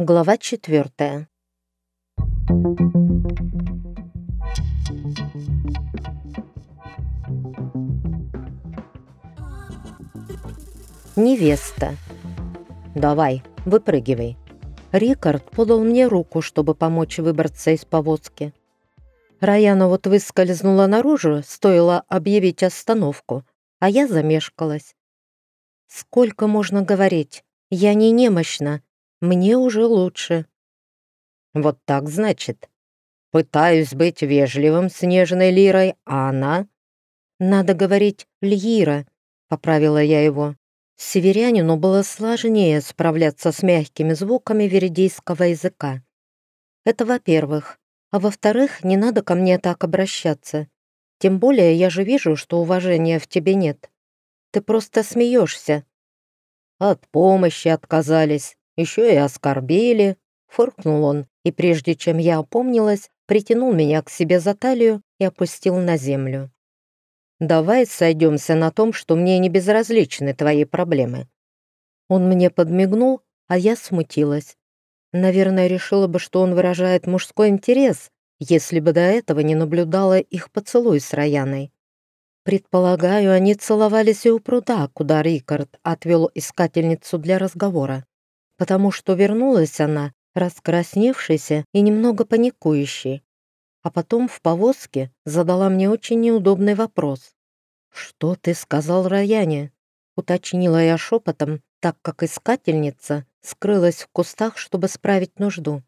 Глава четвертая. Невеста. «Давай, выпрыгивай». Рикард подал мне руку, чтобы помочь выбраться из повозки. Раяна вот выскользнула наружу, стоило объявить остановку, а я замешкалась. «Сколько можно говорить? Я не немощна. Мне уже лучше». «Вот так, значит. Пытаюсь быть вежливым с нежной лирой, а она...» «Надо говорить «льира», — поправила я его. Северянину было сложнее справляться с мягкими звуками веридийского языка. Это во-первых. А во-вторых, не надо ко мне так обращаться. Тем более я же вижу, что уважения в тебе нет. Ты просто смеешься. От помощи отказались, еще и оскорбили, фыркнул он, и прежде чем я опомнилась, притянул меня к себе за талию и опустил на землю. Давай сойдемся на том, что мне не безразличны твои проблемы». Он мне подмигнул, а я смутилась. Наверное, решила бы, что он выражает мужской интерес, если бы до этого не наблюдала их поцелуй с Раяной. Предполагаю, они целовались и у пруда, куда Рикард отвел искательницу для разговора, потому что вернулась она, раскрасневшаяся и немного паникующей а потом в повозке задала мне очень неудобный вопрос. «Что ты сказал Раяне?» — уточнила я шепотом, так как искательница скрылась в кустах, чтобы справить нужду.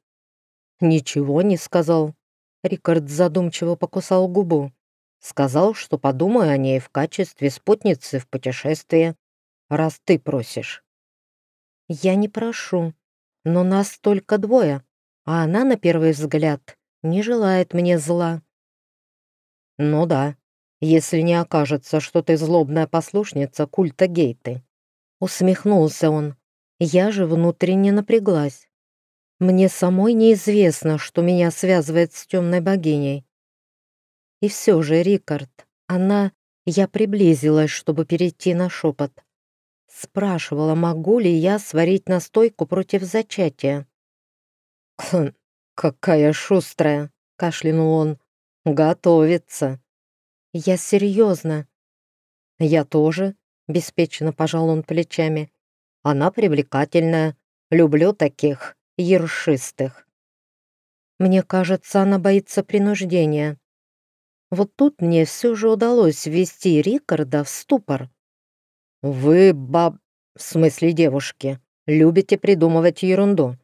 «Ничего не сказал». Рикард задумчиво покусал губу. «Сказал, что подумаю о ней в качестве спутницы в путешествии, раз ты просишь». «Я не прошу, но нас только двое, а она, на первый взгляд, не желает мне зла. Ну да, если не окажется, что ты злобная послушница культа Гейты. Усмехнулся он. Я же внутренне напряглась. Мне самой неизвестно, что меня связывает с темной богиней. И все же, Рикард, она... Я приблизилась, чтобы перейти на шепот. Спрашивала, могу ли я сварить настойку против зачатия. «Хм, «Какая шустрая!» — кашлянул он. «Готовится!» «Я серьезно!» «Я тоже!» — беспечно пожал он плечами. «Она привлекательная. Люблю таких ершистых». Мне кажется, она боится принуждения. Вот тут мне все же удалось ввести Рикарда в ступор. «Вы, баб... в смысле девушки, любите придумывать ерунду.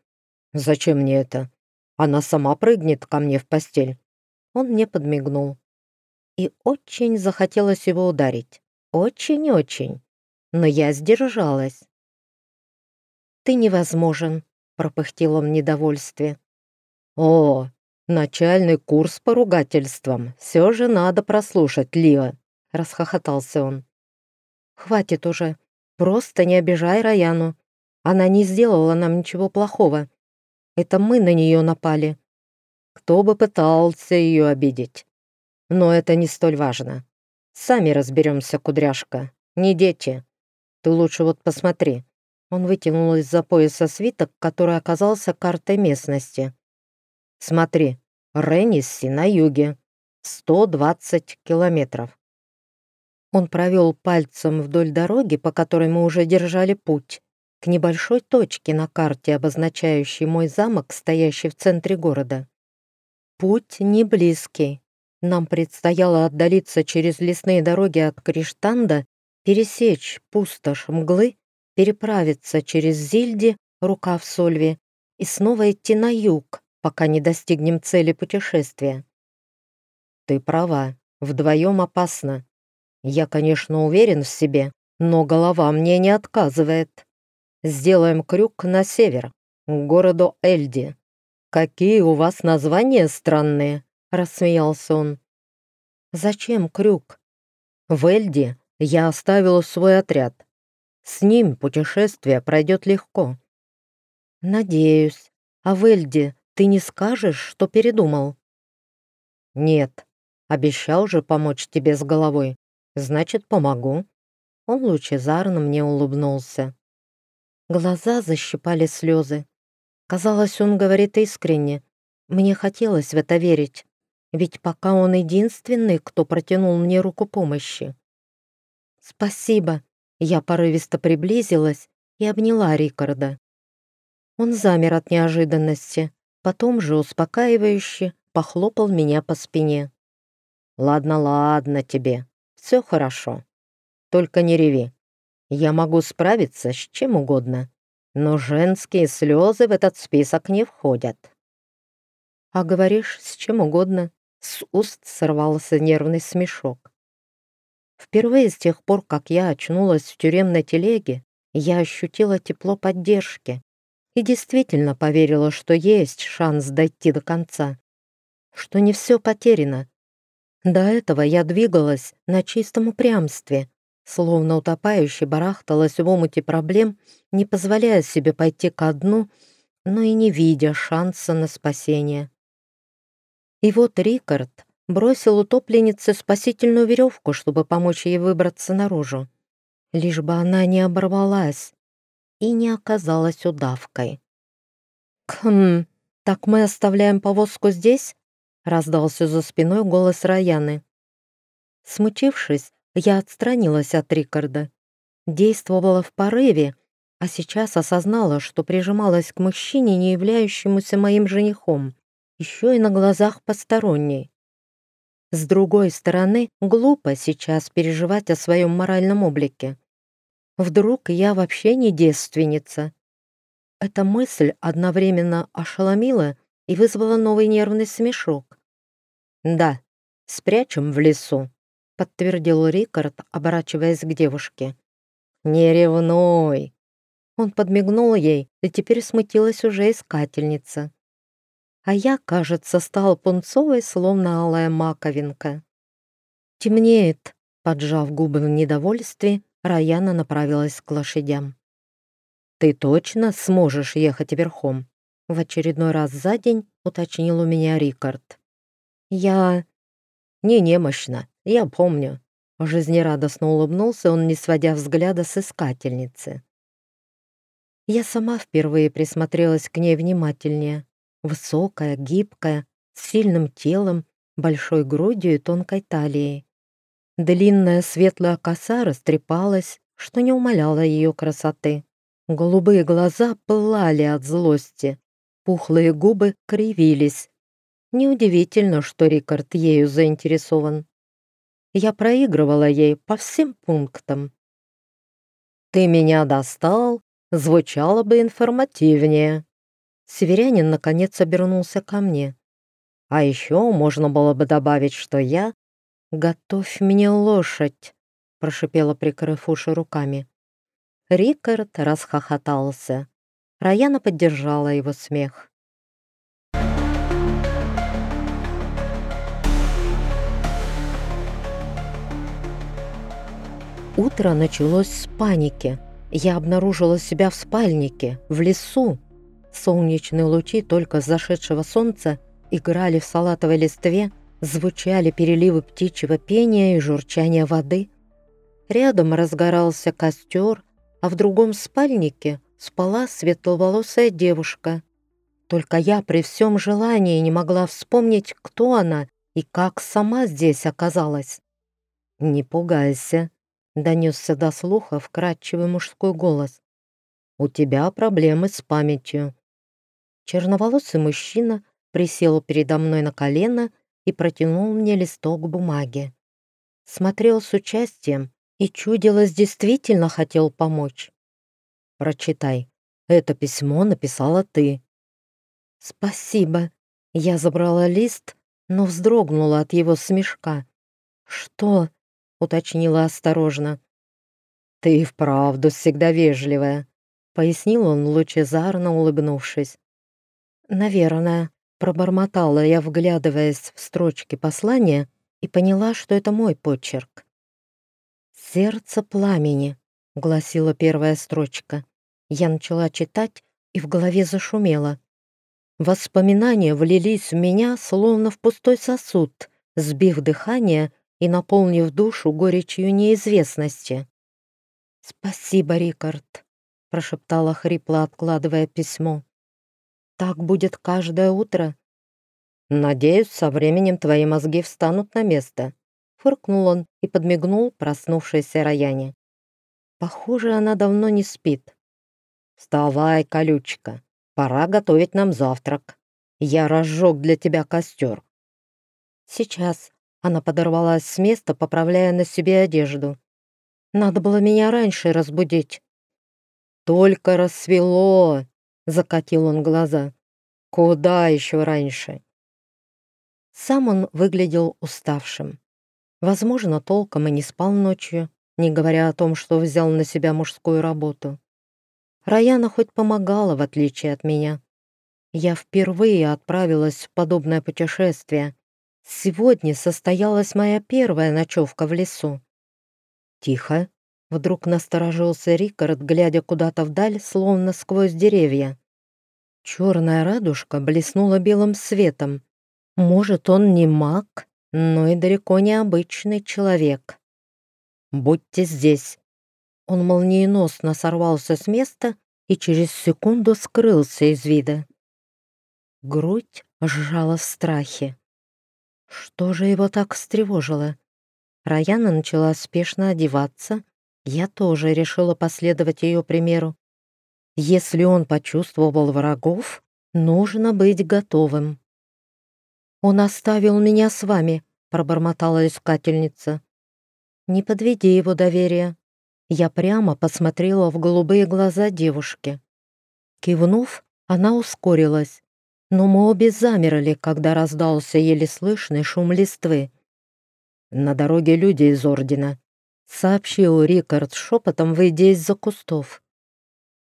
Зачем мне это? Она сама прыгнет ко мне в постель». Он мне подмигнул. И очень захотелось его ударить. Очень-очень. Но я сдержалась. «Ты невозможен», — пропыхтел он в недовольстве. «О, начальный курс по ругательствам. Все же надо прослушать, Лиа», — расхохотался он. «Хватит уже. Просто не обижай Раяну. Она не сделала нам ничего плохого. Это мы на нее напали. Кто бы пытался ее обидеть. Но это не столь важно. Сами разберемся, кудряшка. Не дети. Ты лучше вот посмотри. Он вытянул из-за пояса свиток, который оказался картой местности. Смотри, Реннисси на юге. 120 километров. Он провел пальцем вдоль дороги, по которой мы уже держали путь, к небольшой точке на карте, обозначающей мой замок, стоящий в центре города. Путь не близкий. Нам предстояло отдалиться через лесные дороги от Криштанда, пересечь пустошь мглы, переправиться через Зильди, рукав Сольви, и снова идти на юг, пока не достигнем цели путешествия. Ты права, вдвоем опасно. Я, конечно, уверен в себе, но голова мне не отказывает. Сделаем крюк на север, к городу Эльди. Какие у вас названия странные?» — рассмеялся он. «Зачем крюк?» «В Эльди я оставил свой отряд. С ним путешествие пройдет легко». «Надеюсь. А в Эльди ты не скажешь, что передумал?» «Нет. Обещал же помочь тебе с головой. Значит, помогу». Он лучезарно мне улыбнулся. Глаза защипали слезы. Казалось, он говорит искренне. Мне хотелось в это верить, ведь пока он единственный, кто протянул мне руку помощи. «Спасибо», — я порывисто приблизилась и обняла Рикарда. Он замер от неожиданности, потом же успокаивающе похлопал меня по спине. «Ладно, ладно тебе, все хорошо. Только не реви. Я могу справиться с чем угодно, но женские слезы в этот список не входят». «А говоришь, с чем угодно?» С уст сорвался нервный смешок. Впервые с тех пор, как я очнулась в тюремной телеге, я ощутила тепло поддержки и действительно поверила, что есть шанс дойти до конца, что не все потеряно. До этого я двигалась на чистом упрямстве, словно утопающий барахталась в омуте проблем, не позволяя себе пойти ко дну, но и не видя шанса на спасение. И вот Рикард бросил утопленнице спасительную веревку, чтобы помочь ей выбраться наружу, лишь бы она не оборвалась и не оказалась удавкой. «Хм, так мы оставляем повозку здесь?» Раздался за спиной голос Раяны. Смутившись, я отстранилась от Рикарда. Действовала в порыве, а сейчас осознала, что прижималась к мужчине, не являющемуся моим женихом, еще и на глазах посторонней. С другой стороны, глупо сейчас переживать о своем моральном облике. Вдруг я вообще не девственница? Эта мысль одновременно ошеломила и вызвала новый нервный смешок. «Да, спрячем в лесу», — подтвердил Рикард, оборачиваясь к девушке. «Не ревнуй!» Он подмигнул ей, и теперь смутилась уже искательница. А я, кажется, стал пунцовой, словно алая маковинка. «Темнеет», — поджав губы в недовольстве, Раяна направилась к лошадям. «Ты точно сможешь ехать верхом?» В очередной раз за день уточнил у меня Рикард. «Я...» «Не немощно, я помню». Жизнерадостно улыбнулся он, не сводя взгляда с искательницы. Я сама впервые присмотрелась к ней внимательнее. Высокая, гибкая, с сильным телом, большой грудью и тонкой талией. Длинная светлая коса растрепалась, что не умаляло ее красоты. Голубые глаза пылали от злости, пухлые губы кривились. Неудивительно, что Рикард ею заинтересован. Я проигрывала ей по всем пунктам. «Ты меня достал?» звучало бы информативнее. Северянин наконец обернулся ко мне. А еще можно было бы добавить, что я «Готовь мне лошадь», — прошипела, прикрыв уши руками. Рикард расхохотался. Раяна поддержала его смех. Утро началось с паники. Я обнаружила себя в спальнике, в лесу. Солнечные лучи только зашедшего солнца играли в салатовой листве, звучали переливы птичьего пения и журчания воды. Рядом разгорался костер, а в другом спальнике спала светловолосая девушка. Только я при всем желании не могла вспомнить, кто она и как сама здесь оказалась. «Не пугайся», — донесся до слуха вкрадчивый мужской голос. «У тебя проблемы с памятью». Черноволосый мужчина присел передо мной на колено и протянул мне листок бумаги. Смотрел с участием и, чудилось, действительно хотел помочь. «Прочитай. Это письмо написала ты». «Спасибо». Я забрала лист, но вздрогнула от его смешка. «Что?» — уточнила осторожно. «Ты вправду всегда вежливая», — пояснил он, лучезарно улыбнувшись. «Наверное», — пробормотала я, вглядываясь в строчки послания, и поняла, что это мой почерк. «Сердце пламени», — гласила первая строчка. Я начала читать, и в голове зашумело. Воспоминания влились в меня, словно в пустой сосуд, сбив дыхание и наполнив душу горечью неизвестности. «Спасибо, Рикард», — прошептала хрипло, откладывая письмо. Так будет каждое утро?» «Надеюсь, со временем твои мозги встанут на место», — фыркнул он и подмигнул проснувшейся Раяне. «Похоже, она давно не спит». «Вставай, колючка, пора готовить нам завтрак. Я разжег для тебя костер». «Сейчас», — она подорвалась с места, поправляя на себе одежду. «Надо было меня раньше разбудить». «Только рассвело!» — закатил он глаза. «Куда еще раньше?» Сам он выглядел уставшим. Возможно, толком и не спал ночью, не говоря о том, что взял на себя мужскую работу. Раяна хоть помогала, в отличие от меня. Я впервые отправилась в подобное путешествие. Сегодня состоялась моя первая ночевка в лесу. «Тихо!» — вдруг насторожился Рикард, глядя куда-то вдаль, словно сквозь деревья. Черная радужка блеснула белым светом, может, он не маг, но и далеко не обычный человек. «Будьте здесь!» Он молниеносно сорвался с места и через секунду скрылся из вида. Грудь сжала в страхе. Что же его так встревожило? Раяна начала спешно одеваться. Я тоже решила последовать ее примеру. Если он почувствовал врагов, нужно быть готовым. «Он оставил меня с вами», — пробормотала искательница. «Не подведи его доверие». Я прямо посмотрела в голубые глаза девушки. Кивнув, она ускорилась, но мы обе замерли, когда раздался еле слышный шум листвы. «На дороге люди из Ордена», — сообщил Рикард шепотом, выйдя из-за кустов.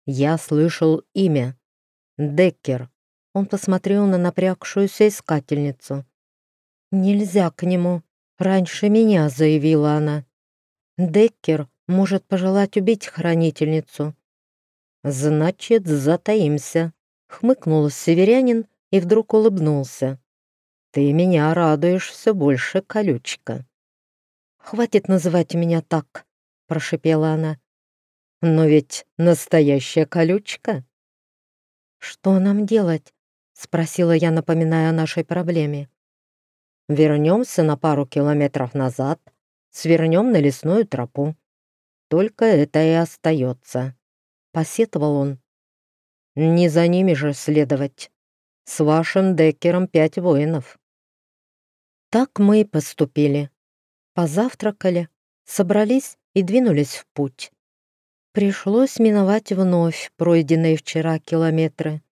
«Я слышал имя. Деккер. Он посмотрел на напрягшуюся искательницу. «Нельзя к нему. Раньше меня», — заявила она. «Деккер может пожелать убить хранительницу». «Значит, затаимся», — хмыкнул северянин и вдруг улыбнулся. «Ты меня радуешь все больше, колючка». «Хватит называть меня так», — прошипела она. «Но ведь настоящая колючка». «Что нам делать?» Спросила я, напоминая о нашей проблеме. Вернемся на пару километров назад, свернем на лесную тропу. Только это и остается. Посетовал он. Не за ними же следовать. С вашим Деккером пять воинов. Так мы и поступили. Позавтракали, собрались и двинулись в путь. Пришлось миновать вновь пройденные вчера километры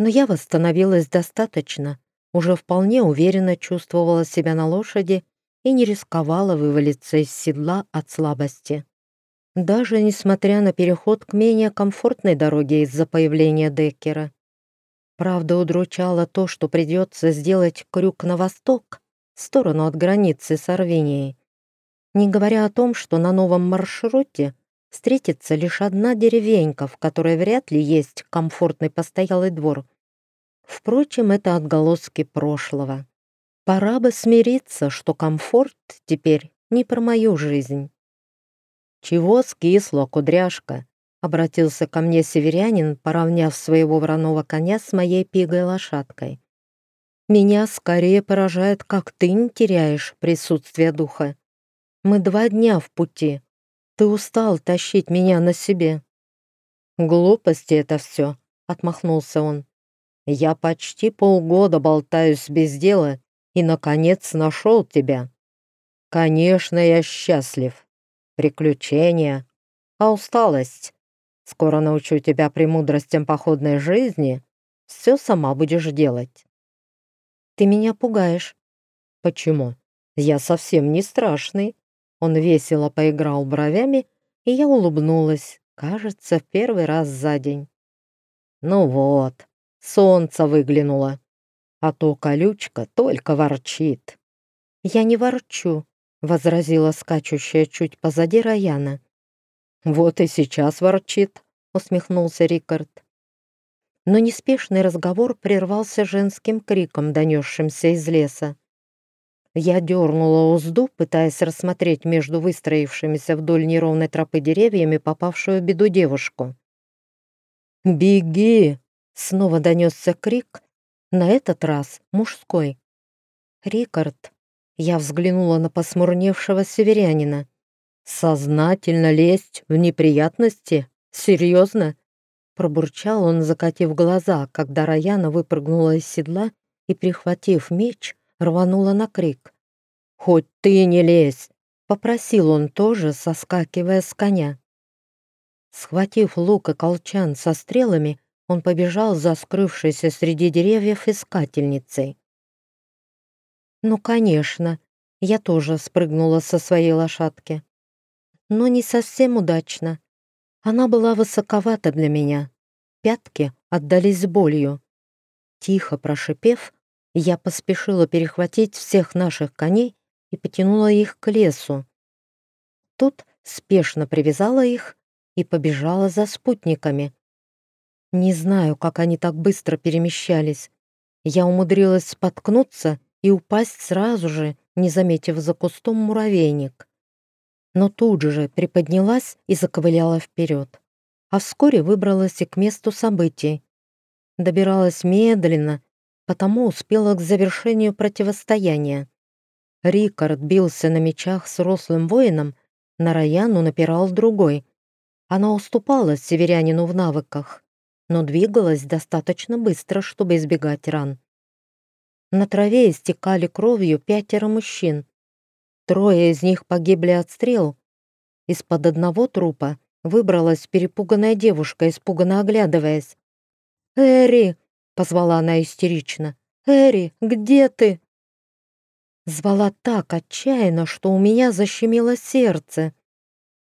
но я восстановилась достаточно, уже вполне уверенно чувствовала себя на лошади и не рисковала вывалиться из седла от слабости. Даже несмотря на переход к менее комфортной дороге из-за появления Деккера. Правда, удручало то, что придется сделать крюк на восток, в сторону от границы с Арвенией. Не говоря о том, что на новом маршруте встретится лишь одна деревенька, в которой вряд ли есть комфортный постоялый двор. Впрочем, это отголоски прошлого. Пора бы смириться, что комфорт теперь не про мою жизнь. «Чего скисло, кудряшка?» — обратился ко мне северянин, поравняв своего вороного коня с моей пигой лошадкой. «Меня скорее поражает, как ты не теряешь присутствие духа. Мы два дня в пути, ты устал тащить меня на себе». «Глупости это все», — отмахнулся он. «Я почти полгода болтаюсь без дела и, наконец, нашел тебя. Конечно, я счастлив. Приключения. А усталость? Скоро научу тебя премудростям походной жизни. Все сама будешь делать». «Ты меня пугаешь». «Почему? Я совсем не страшный. Он весело поиграл бровями, и я улыбнулась, кажется, в первый раз за день. Ну вот, солнце выглянуло, а то колючка только ворчит. «Я не ворчу», — возразила скачущая чуть позади Раяна. «Вот и сейчас ворчит», — усмехнулся Рикард. Но неспешный разговор прервался женским криком, донесшимся из леса. Я дернула узду, пытаясь рассмотреть между выстроившимися вдоль неровной тропы деревьями попавшую в беду девушку. «Беги!» снова донесся крик, на этот раз мужской. «Рикард!» Я взглянула на посмурневшего северянина. «Сознательно лезть в неприятности? Серьезно?» Пробурчал он, закатив глаза, когда Раяна выпрыгнула из седла и, прихватив меч, рванула на крик. «Хоть ты не лезь!» — попросил он тоже, соскакивая с коня. Схватив лук и колчан со стрелами, он побежал за скрывшейся среди деревьев искательницей. Ну, конечно, я тоже спрыгнула со своей лошадки. Но не совсем удачно. Она была высоковата для меня. Пятки отдались болью. Тихо прошипев, я поспешила перехватить всех наших коней и потянула их к лесу. Тут спешно привязала их и побежала за спутниками. Не знаю, как они так быстро перемещались. Я умудрилась споткнуться и упасть сразу же, не заметив за кустом муравейник. Но тут же приподнялась и заковыляла вперед. А вскоре выбралась и к месту событий. Добиралась медленно, потому успела к завершению противостояния. Рикард бился на мечах с рослым воином, на Раяну напирал другой. Она уступала северянину в навыках, но двигалась достаточно быстро, чтобы избегать ран. На траве истекали кровью пятеро мужчин. Трое из них погибли от стрел. Из-под одного трупа выбралась перепуганная девушка, испуганно оглядываясь. «Эри!» — позвала она истерично. «Эри, где ты?» Звала так отчаянно, что у меня защемило сердце.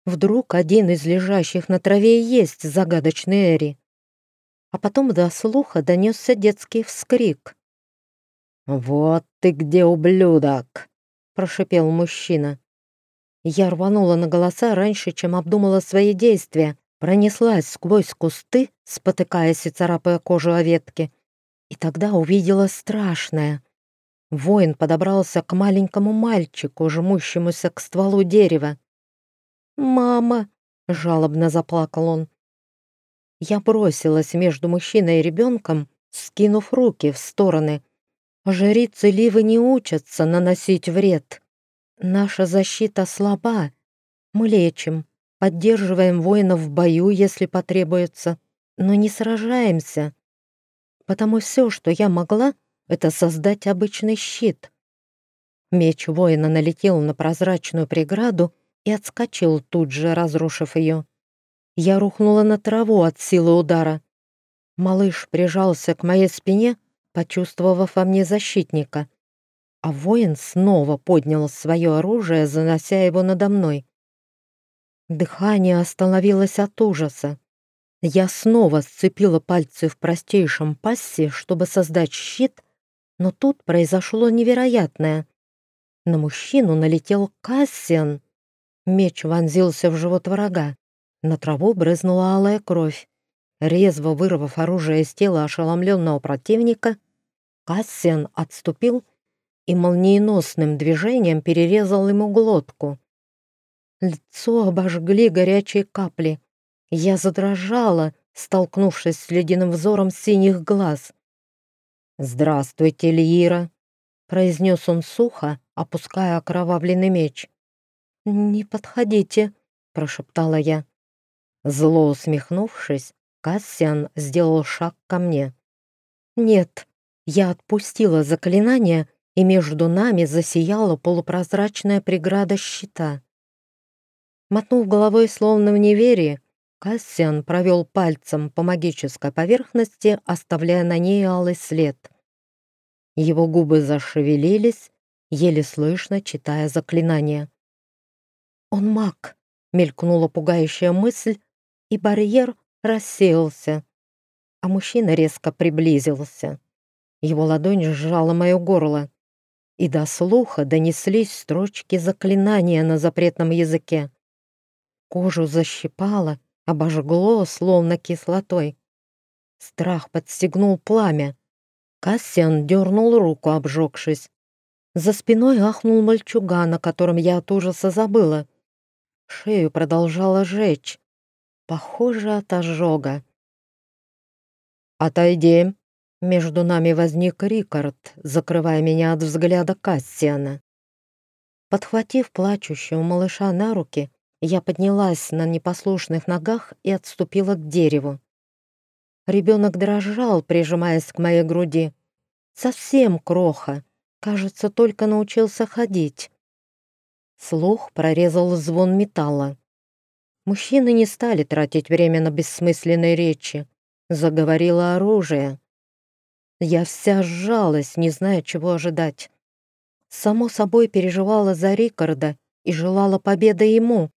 Вдруг один из лежащих на траве есть загадочный Эри. А потом до слуха донесся детский вскрик. «Вот ты где, ублюдок!» — прошипел мужчина. Я рванула на голоса раньше, чем обдумала свои действия, пронеслась сквозь кусты, спотыкаясь и царапая кожу о ветке, и тогда увидела страшное. Воин подобрался к маленькому мальчику, жмущемуся к стволу дерева. «Мама!» — жалобно заплакал он. Я бросилась между мужчиной и ребенком, скинув руки в стороны — Жрицы Ливы не учатся наносить вред. Наша защита слаба. Мы лечим, поддерживаем воинов в бою, если потребуется, но не сражаемся. Потому все, что я могла, это создать обычный щит. Меч воина налетел на прозрачную преграду и отскочил тут же, разрушив ее. Я рухнула на траву от силы удара. Малыш прижался к моей спине, почувствовав во мне защитника. А воин снова поднял свое оружие, занося его надо мной. Дыхание остановилось от ужаса. Я снова сцепила пальцы в простейшем пассе, чтобы создать щит, но тут произошло невероятное. На мужчину налетел Кассиан. Меч вонзился в живот врага. На траву брызнула алая кровь. Резво вырвав оружие из тела ошеломленного противника, Кассиан отступил и молниеносным движением перерезал ему глотку. Лицо обожгли горячие капли. Я задрожала, столкнувшись с ледяным взором синих глаз. «Здравствуйте, Льира!» — произнес он сухо, опуская окровавленный меч. «Не подходите!» — прошептала я. Зло усмехнувшись, Кассиан сделал шаг ко мне. «Нет!» Я отпустила заклинание, и между нами засияла полупрозрачная преграда щита. Мотнув головой словно в неверии, Кассиан провел пальцем по магической поверхности, оставляя на ней алый след. Его губы зашевелились, еле слышно читая заклинание. «Он маг!» — мелькнула пугающая мысль, и барьер рассеялся, а мужчина резко приблизился. Его ладонь сжала мое горло, и до слуха донеслись строчки заклинания на запретном языке. Кожу защипало, обожгло, словно кислотой. Страх подстегнул пламя. Кассиан дернул руку, обжегшись. За спиной ахнул мальчуган, о котором я от ужаса забыла. Шею продолжала жечь. Похоже, от ожога. «Отойди!» Между нами возник Рикард, закрывая меня от взгляда Кассиана. Подхватив плачущего малыша на руки, я поднялась на непослушных ногах и отступила к дереву. Ребенок дрожал, прижимаясь к моей груди. Совсем кроха, кажется, только научился ходить. Слух прорезал звон металла. Мужчины не стали тратить время на бессмысленные речи. Заговорило оружие. Я вся сжалась, не зная, чего ожидать. Само собой переживала за Рикарда и желала победы ему.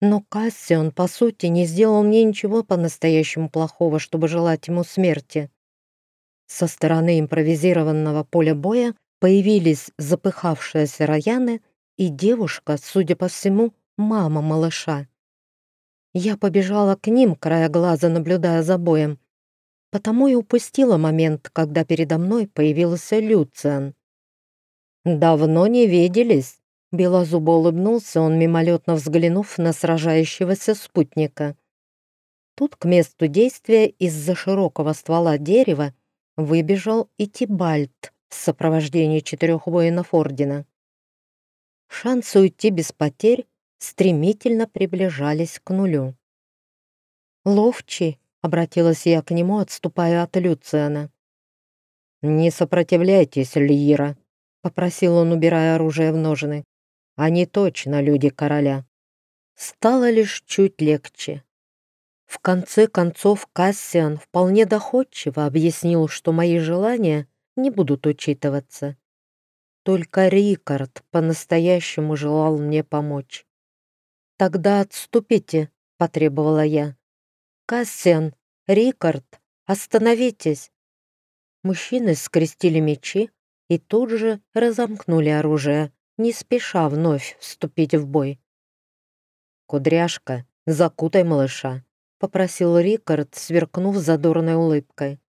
Но Кассион, по сути, не сделал мне ничего по-настоящему плохого, чтобы желать ему смерти. Со стороны импровизированного поля боя появились запыхавшиеся Раяны и девушка, судя по всему, мама малыша. Я побежала к ним, края глаза наблюдая за боем, потому и упустила момент, когда передо мной появился Люциан. «Давно не виделись», — белозубо улыбнулся он, мимолетно взглянув на сражающегося спутника. Тут к месту действия из-за широкого ствола дерева выбежал и Тибальт в сопровождении четырех воинов Ордена. Шансы уйти без потерь стремительно приближались к нулю. «Ловчий», — обратилась я к нему, отступая от Люциана. «Не сопротивляйтесь, Льира», — попросил он, убирая оружие в ножны. «Они точно люди короля». Стало лишь чуть легче. В конце концов Кассиан вполне доходчиво объяснил, что мои желания не будут учитываться. Только Рикард по-настоящему желал мне помочь. «Тогда отступите», — потребовала я. «Кассиан, Рикард, остановитесь!» Мужчины скрестили мечи и тут же разомкнули оружие, не спеша вновь вступить в бой. «Кудряшка, закутай малыша», — попросил Рикард, сверкнув задорной улыбкой.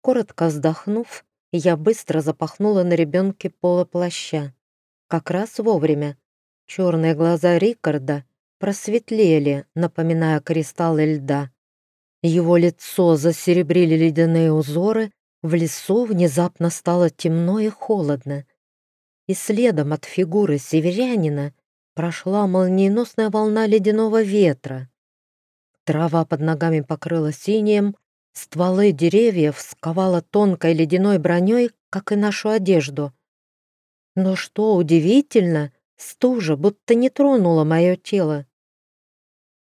Коротко вздохнув, я быстро запахнула на ребенке поло плаща. Как раз вовремя. Черные глаза Рикарда просветлели, напоминая кристаллы льда. Его лицо засеребрили ледяные узоры, в лесу внезапно стало темно и холодно. И следом от фигуры северянина прошла молниеносная волна ледяного ветра. Трава под ногами покрыла синим, Стволы деревьев сковала тонкой ледяной броней, как и нашу одежду. Но что удивительно, стужа будто не тронула мое тело.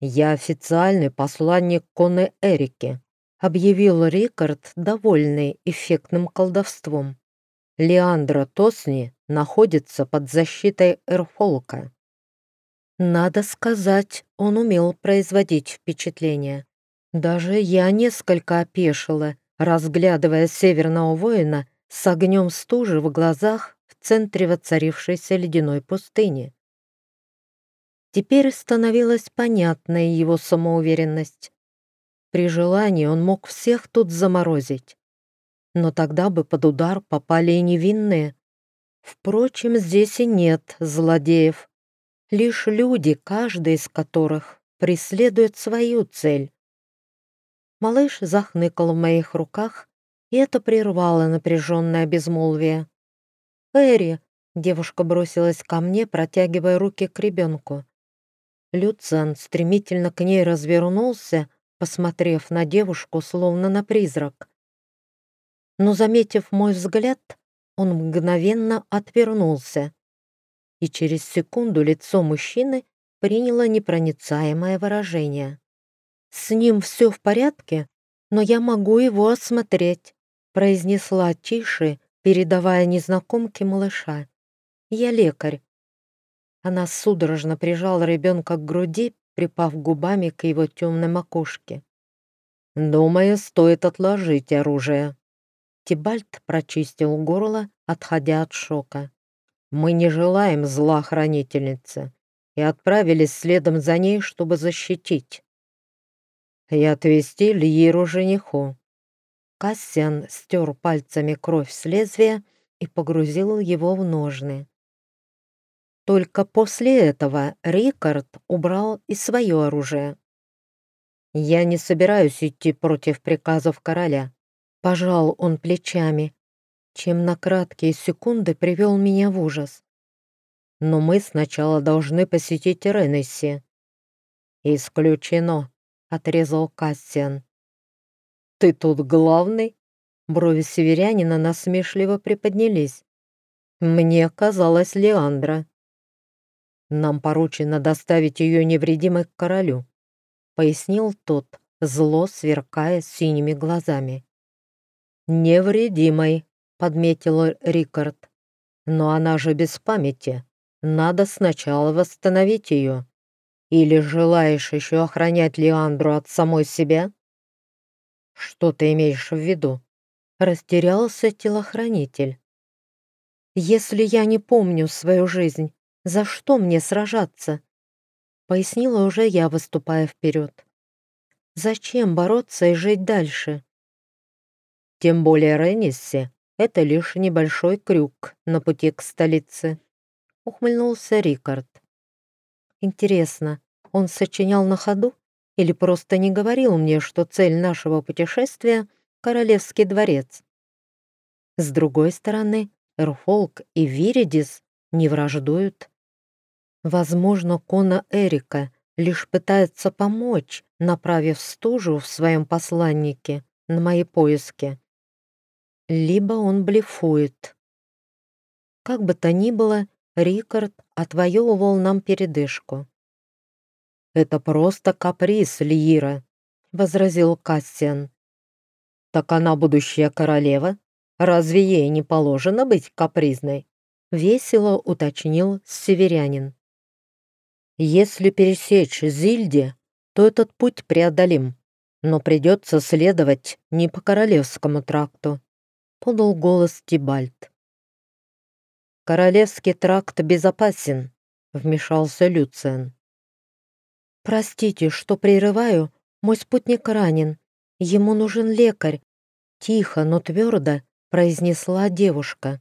«Я официальный посланник Коны Эрики», — объявил Рикард, довольный эффектным колдовством. «Леандра Тосни находится под защитой Эрфолка». Надо сказать, он умел производить впечатление. Даже я несколько опешила, разглядывая северного воина с огнем стужи в глазах центре воцарившейся ледяной пустыни. Теперь становилась понятной его самоуверенность. При желании он мог всех тут заморозить. Но тогда бы под удар попали и невинные. Впрочем, здесь и нет злодеев. Лишь люди, каждый из которых преследует свою цель. Малыш захныкал в моих руках, и это прервало напряженное безмолвие. «Эри!» — девушка бросилась ко мне, протягивая руки к ребенку. Люцен стремительно к ней развернулся, посмотрев на девушку, словно на призрак. Но, заметив мой взгляд, он мгновенно отвернулся, и через секунду лицо мужчины приняло непроницаемое выражение. «С ним все в порядке, но я могу его осмотреть», произнесла тише, передавая незнакомке малыша. «Я лекарь». Она судорожно прижала ребенка к груди, припав губами к его темной макушке. «Думаю, стоит отложить оружие». Тибальт прочистил горло, отходя от шока. «Мы не желаем зла хранительницы» и отправились следом за ней, чтобы защитить и отвести Льиру жениху. Кассиан стер пальцами кровь с лезвия и погрузил его в ножны. Только после этого Рикард убрал и свое оружие. Я не собираюсь идти против приказов короля. Пожал он плечами, чем на краткие секунды привел меня в ужас. Но мы сначала должны посетить Ренесси. «Исключено», — отрезал Кассиан. «Ты тут главный?» Брови северянина насмешливо приподнялись. «Мне казалось Леандра». «Нам поручено доставить ее невредимой к королю», — пояснил тот, зло сверкая синими глазами. «Невредимой», — подметил Рикард. «Но она же без памяти. Надо сначала восстановить ее. Или желаешь еще охранять Леандру от самой себя?» «Что ты имеешь в виду?» Растерялся телохранитель. «Если я не помню свою жизнь, за что мне сражаться?» Пояснила уже я, выступая вперед. «Зачем бороться и жить дальше?» Тем более Реннисси — это лишь небольшой крюк на пути к столице. Ухмыльнулся Рикард. Интересно, он сочинял на ходу или просто не говорил мне, что цель нашего путешествия — королевский дворец. С другой стороны, Эрфолк и Виридис не враждуют. Возможно, Кона Эрика лишь пытается помочь, направив стужу в своем посланнике на мои поиски. Либо он блефует. Как бы то ни было, Рикард отвоевывал нам передышку. «Это просто каприз Лиира», — возразил Кассиан. «Так она будущая королева? Разве ей не положено быть капризной?» Весело уточнил северянин. «Если пересечь Зильде, то этот путь преодолим, но придется следовать не по Королевскому тракту», — подал голос Тибальт. «Королевский тракт безопасен», — вмешался Люциен. «Простите, что прерываю, мой спутник ранен. Ему нужен лекарь. Тихо, но твердо произнесла девушка.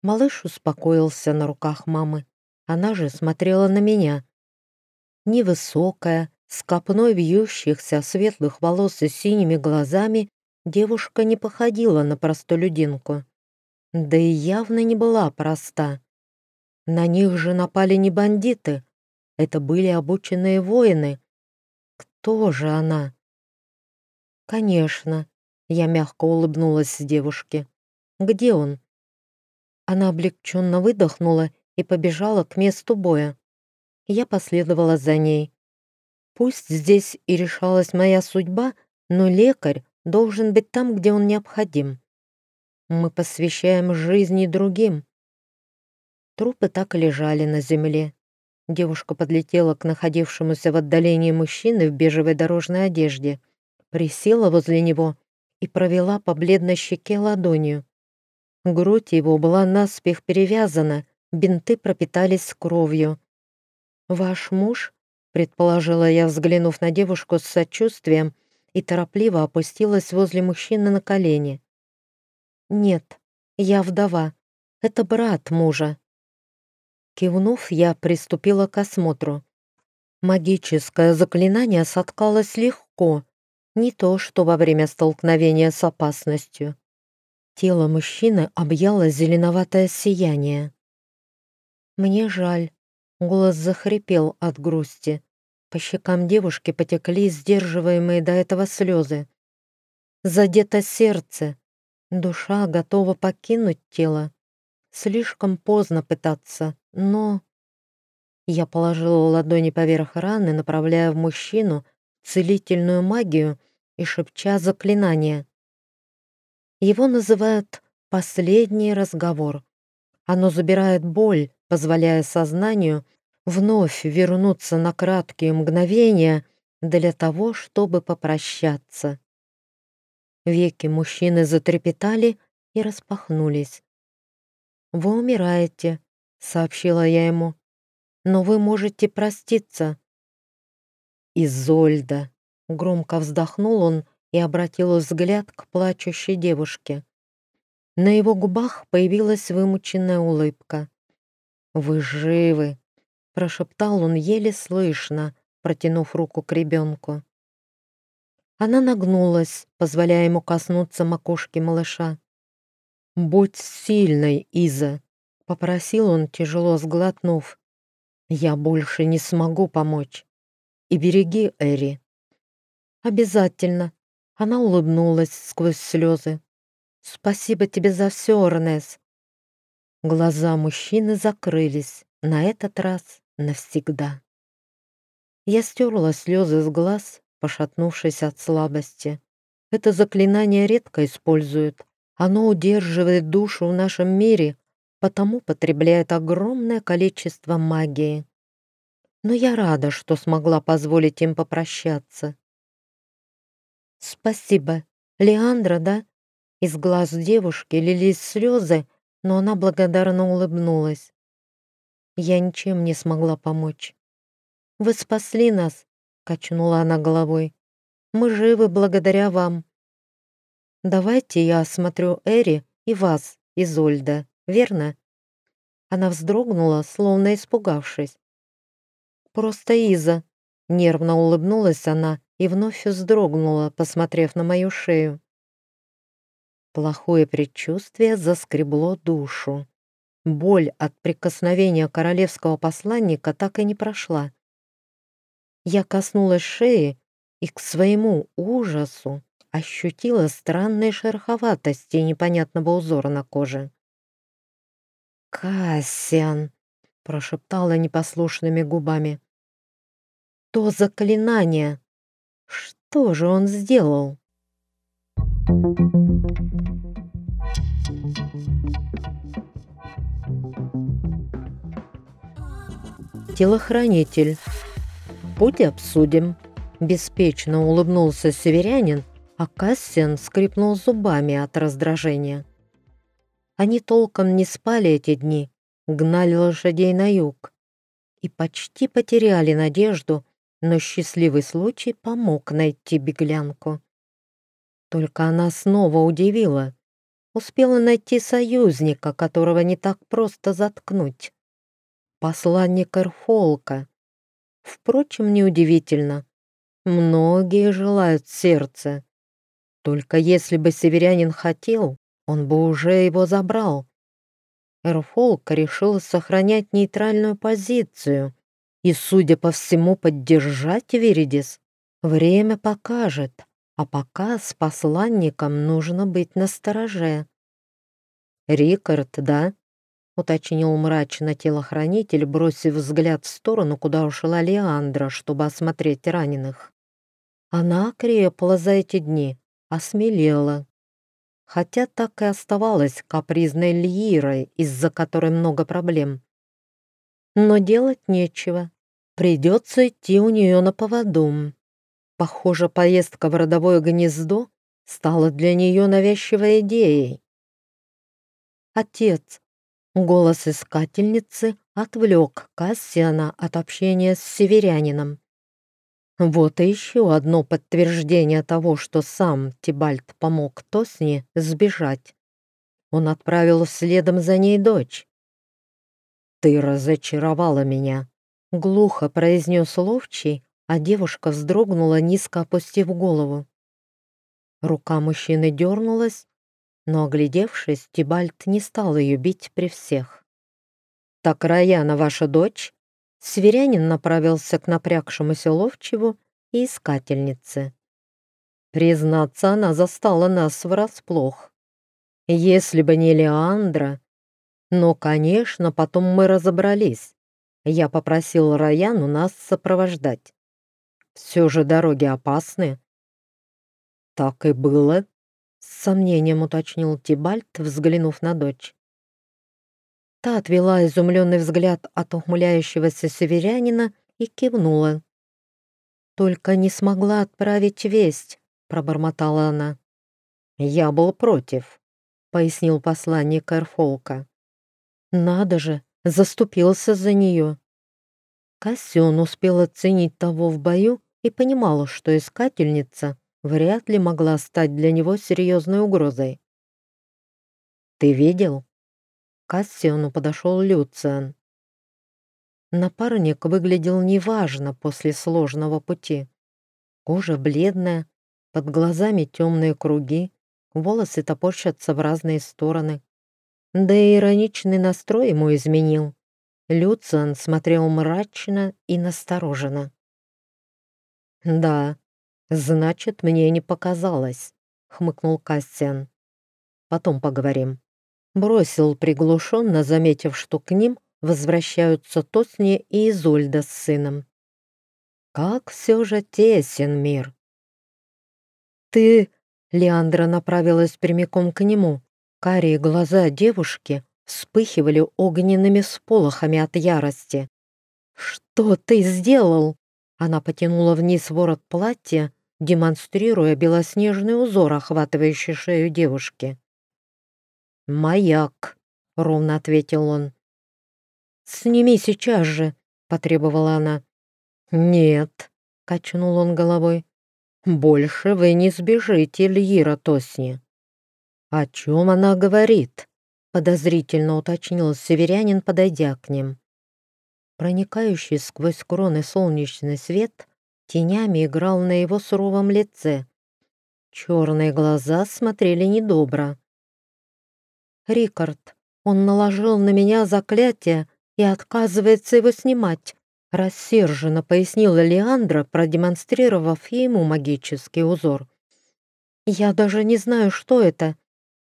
Малыш успокоился на руках мамы. Она же смотрела на меня. Невысокая, с копной вьющихся светлых волос и синими глазами, девушка не походила на простолюдинку. Да и явно не была проста. На них же напали не бандиты. Это были обученные воины. Кто же она? «Конечно», — я мягко улыбнулась девушке. «Где он?» Она облегченно выдохнула и побежала к месту боя. Я последовала за ней. Пусть здесь и решалась моя судьба, но лекарь должен быть там, где он необходим. Мы посвящаем жизни другим. Трупы так и лежали на земле. Девушка подлетела к находившемуся в отдалении мужчины в бежевой дорожной одежде — присела возле него и провела по бледной щеке ладонью. Грудь его была наспех перевязана, бинты пропитались кровью. «Ваш муж?» — предположила я, взглянув на девушку с сочувствием, и торопливо опустилась возле мужчины на колени. «Нет, я вдова. Это брат мужа». Кивнув, я приступила к осмотру. Магическое заклинание соткалось легко, не то, что во время столкновения с опасностью. Тело мужчины объяло зеленоватое сияние. «Мне жаль», — голос захрипел от грусти. По щекам девушки потекли сдерживаемые до этого слезы. Задето сердце. Душа готова покинуть тело. Слишком поздно пытаться, но... Я положила ладони поверх раны, направляя в мужчину целительную магию и шепча заклинание. Его называют «последний разговор». Оно забирает боль, позволяя сознанию вновь вернуться на краткие мгновения для того, чтобы попрощаться. Веки мужчины затрепетали и распахнулись. «Вы умираете», — сообщила я ему, — «но вы можете проститься». «Изольда!» — громко вздохнул он и обратил взгляд к плачущей девушке. На его губах появилась вымученная улыбка. «Вы живы!» — прошептал он еле слышно, протянув руку к ребенку. Она нагнулась, позволяя ему коснуться макушки малыша. «Будь сильной, Иза!» — попросил он, тяжело сглотнув. «Я больше не смогу помочь. И береги Эри». «Обязательно!» — она улыбнулась сквозь слезы. «Спасибо тебе за все, Эрнес!» Глаза мужчины закрылись, на этот раз навсегда. Я стерла слезы с глаз, пошатнувшись от слабости. Это заклинание редко используют, оно удерживает душу в нашем мире, потому потребляет огромное количество магии. Но я рада, что смогла позволить им попрощаться. «Спасибо. Леандра, да?» Из глаз девушки лились слезы, но она благодарно улыбнулась. Я ничем не смогла помочь. «Вы спасли нас», — качнула она головой. «Мы живы благодаря вам. «Давайте я осмотрю Эри и вас, Изольда, верно?» Она вздрогнула, словно испугавшись. «Просто Иза», — нервно улыбнулась она и вновь вздрогнула, посмотрев на мою шею. Плохое предчувствие заскребло душу. Боль от прикосновения королевского посланника так и не прошла. Я коснулась шеи и к своему ужасу ощутила странные шероховатости и непонятного узора на коже. «Кассиан!» — прошептала непослушными губами. «То заклинание! Что же он сделал?» Телохранитель. Путь обсудим. Беспечно улыбнулся северянин а Кассиан скрипнул зубами от раздражения. Они толком не спали эти дни, гнали лошадей на юг и почти потеряли надежду, но счастливый случай помог найти беглянку. Только она снова удивила. Успела найти союзника, которого не так просто заткнуть. Посланник Эрфолка. Впрочем, неудивительно. Многие желают сердца. Только если бы северянин хотел, он бы уже его забрал. Эрфолк решил сохранять нейтральную позицию и, судя по всему, поддержать Виридис. Время покажет, а пока с посланником нужно быть настороже. «Рикард, да?» — уточнил мрачно телохранитель, бросив взгляд в сторону, куда ушла Леандра, чтобы осмотреть раненых. Она крепла за эти дни, осмелела. Хотя так и оставалась капризной Льирой, из-за которой много проблем. Но делать нечего. Придется идти у нее на поводу. Похоже, поездка в родовое гнездо стала для нее навязчивой идеей. «Отец!» — голос искательницы отвлек Кассиана от общения с северянином. Вот и еще одно подтверждение того, что сам Тибальт помог Тосне сбежать. Он отправил следом за ней дочь. «Ты разочаровала меня», — глухо произнес ловчий, а девушка вздрогнула, низко опустив голову. Рука мужчины дернулась, но, оглядевшись, Тибальт не стал ее бить при всех. «Так Раяна ваша дочь?» Северянин направился к напрягшемуся ловчеву и искательнице. Признаться, она застала нас врасплох. Если бы не Леандра... Но, конечно, потом мы разобрались. Я попросил Раяну нас сопровождать. Все же дороги опасны. Так и было, с сомнением уточнил Тибальт, взглянув на дочь. Та отвела изумленный взгляд от ухмыляющегося северянина и кивнула. «Только не смогла отправить весть», — пробормотала она. «Я был против», — пояснил посланник Эрфолка. «Надо же, заступился за нее». Кассион успел оценить того в бою и понимал, что искательница вряд ли могла стать для него серьезной угрозой. «Ты видел?» Кассиону подошел Люциан. Напарник выглядел неважно после сложного пути. Кожа бледная, Под глазами темные круги, волосы топорщатся в разные стороны. Да и ироничный настрой ему изменил. Люциан смотрел мрачно и настороженно. «Да, значит, мне не показалось», — хмыкнул Кассиан. «Потом поговорим». Бросил приглушенно, заметив, что к ним возвращаются Тосни и Изольда с сыном. Как все же тесен мир. «Ты...» — Леандра направилась прямиком к нему. Карие глаза девушки вспыхивали огненными сполохами от ярости. «Что ты сделал?» Она потянула вниз ворот платья, демонстрируя белоснежный узор, охватывающий шею девушки. «Маяк», — ровно ответил он. «Сними сейчас же», — потребовала она. «Нет», — качнул он головой. «Больше вы не сбежите, Льира Тосни». «О чем она говорит?» — подозрительно уточнил северянин, подойдя к ним. Проникающий сквозь кроны солнечный свет тенями играл на его суровом лице. Черные глаза смотрели недобро. «Рикард, он наложил на меня заклятие и отказывается его снимать», рассерженно пояснила Леандра, продемонстрировав ему магический узор. «Я даже не знаю, что это.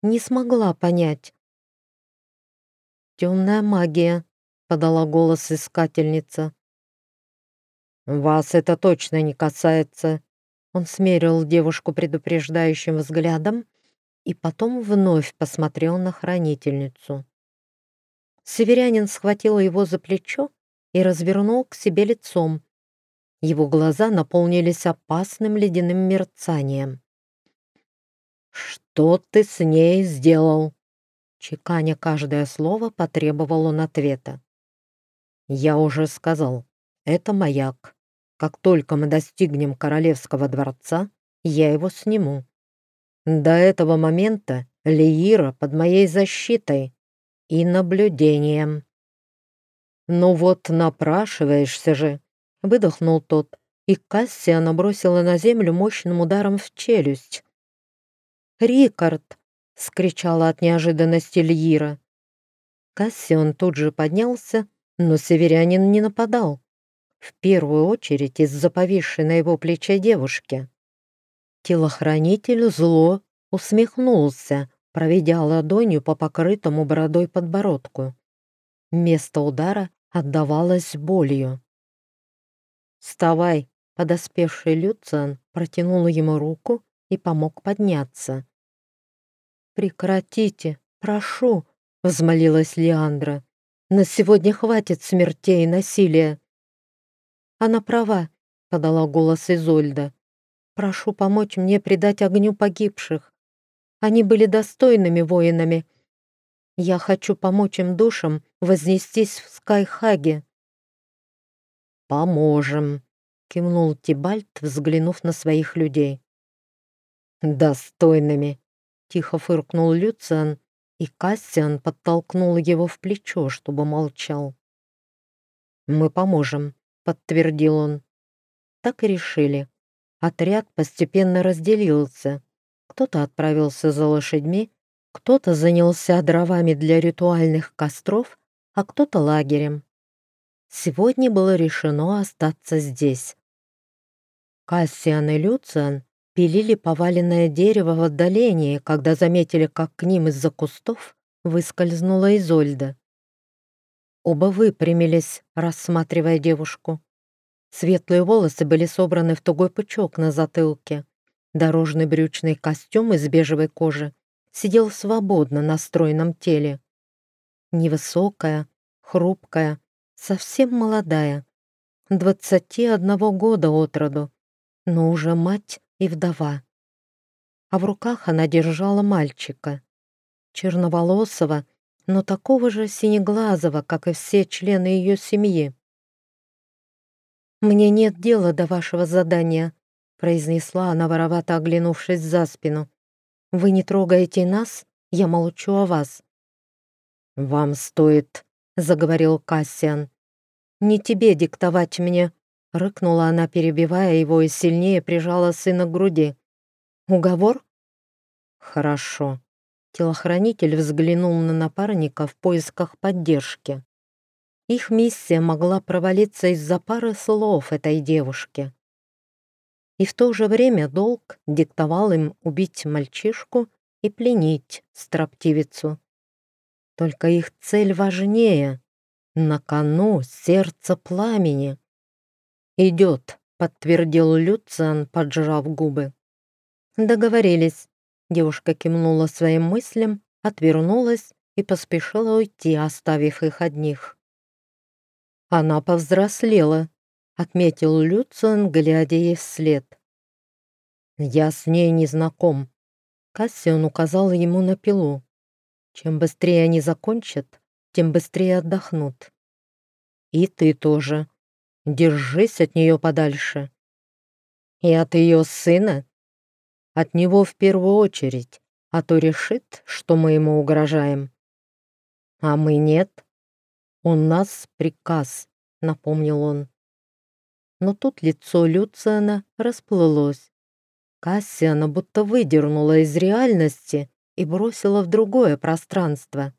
Не смогла понять». «Темная магия», — подала голос искательница. «Вас это точно не касается». Он смерил девушку предупреждающим взглядом и потом вновь посмотрел на хранительницу. Северянин схватил его за плечо и развернул к себе лицом. Его глаза наполнились опасным ледяным мерцанием. «Что ты с ней сделал?» Чеканя каждое слово, потребовал он ответа. «Я уже сказал, это маяк. Как только мы достигнем королевского дворца, я его сниму. До этого момента Лиира под моей защитой и наблюдением. «Ну вот, напрашиваешься же!» — выдохнул тот, и Кассия набросила на землю мощным ударом в челюсть. «Рикард!» — скричала от неожиданности Льира. Кассион тут же поднялся, но северянин не нападал. В первую очередь из-за повисшей на его плече девушки. Телохранитель зло усмехнулся, проведя ладонью по покрытому бородой подбородку. Место удара отдавалось болью. «Вставай!» — подоспевший Люциан протянул ему руку и помог подняться. «Прекратите, прошу!» — взмолилась Леандра. «На сегодня хватит смертей и насилия!» «Она права», — подала голос Изольда. Прошу помочь мне предать огню погибших. Они были достойными воинами. Я хочу помочь им душам вознестись в Скайхаге». «Поможем», — кивнул Тибальт, взглянув на своих людей. «Достойными», — тихо фыркнул Люциан, и Кассиан подтолкнул его в плечо, чтобы молчал. «Мы поможем», — подтвердил он. Так и решили. Отряд постепенно разделился. Кто-то отправился за лошадьми, кто-то занялся дровами для ритуальных костров, а кто-то лагерем. Сегодня было решено остаться здесь. Кассиан и Люциан пилили поваленное дерево в отдалении, когда заметили, как к ним из-за кустов выскользнула Изольда. Оба выпрямились, рассматривая девушку. Светлые волосы были собраны в тугой пучок на затылке. Дорожный брючный костюм из бежевой кожи сидел свободно на стройном теле. Невысокая, хрупкая, совсем молодая, двадцати одного года от роду, но уже мать и вдова. А в руках она держала мальчика, черноволосого, но такого же синеглазого, как и все члены ее семьи. «Мне нет дела до вашего задания», — произнесла она, воровато оглянувшись за спину. «Вы не трогаете нас, я молчу о вас». «Вам стоит», — заговорил Кассиан. «Не тебе диктовать мне», — рыкнула она, перебивая его и сильнее прижала сына к груди. Уговор? Хорошо. Телохранитель взглянул на напарника в поисках поддержки. Их миссия могла провалиться из-за пары слов этой девушки. И в то же время долг диктовал им убить мальчишку и пленить строптивицу. Только их цель важнее. На кону сердце пламени. «Идет», — подтвердил Люциан, поджав губы. «Договорились». Девушка кивнула своим мыслям, отвернулась и поспешила уйти, оставив их одних. «Она повзрослела», — отметил Люциан, глядя ей вслед. «Я с ней не знаком». Кассион указал ему на пилу. Чем быстрее они закончат, тем быстрее отдохнут. И ты тоже. Держись от нее подальше. И от ее сына? От него в первую очередь, а то решит, что мы ему угрожаем. А мы нет. У нас приказ, напомнил он. Но тут лицо Люциана расплылось. Кассиана будто выдернула из реальности и бросила в другое пространство.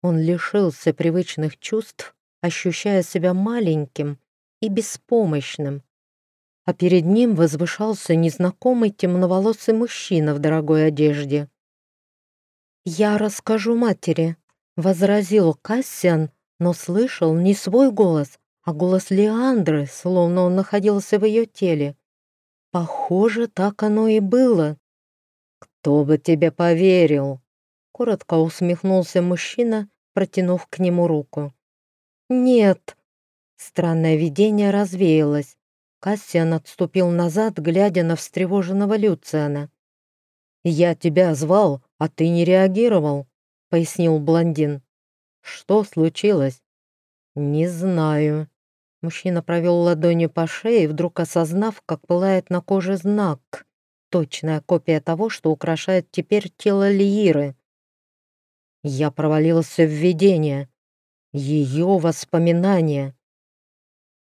Он лишился привычных чувств, ощущая себя маленьким и беспомощным. А перед ним возвышался незнакомый темноволосый мужчина в дорогой одежде. «Я расскажу матери», — возразил Кассиан, но слышал не свой голос, а голос Леандры, словно он находился в ее теле. Похоже, так оно и было. «Кто бы тебе поверил?» Коротко усмехнулся мужчина, протянув к нему руку. «Нет». Странное видение развеялось. Кассиан отступил назад, глядя на встревоженного Люциана. «Я тебя звал, а ты не реагировал», — пояснил блондин. «Что случилось?» «Не знаю». Мужчина провел ладонью по шее, вдруг осознав, как пылает на коже знак точная копия того, что украшает теперь тело Лииры. Я провалился в видение. Ее воспоминания.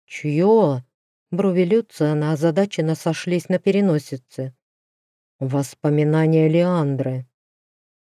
Чье? Брови Люциана озадаченно сошлись на переносице. Воспоминания Леандры.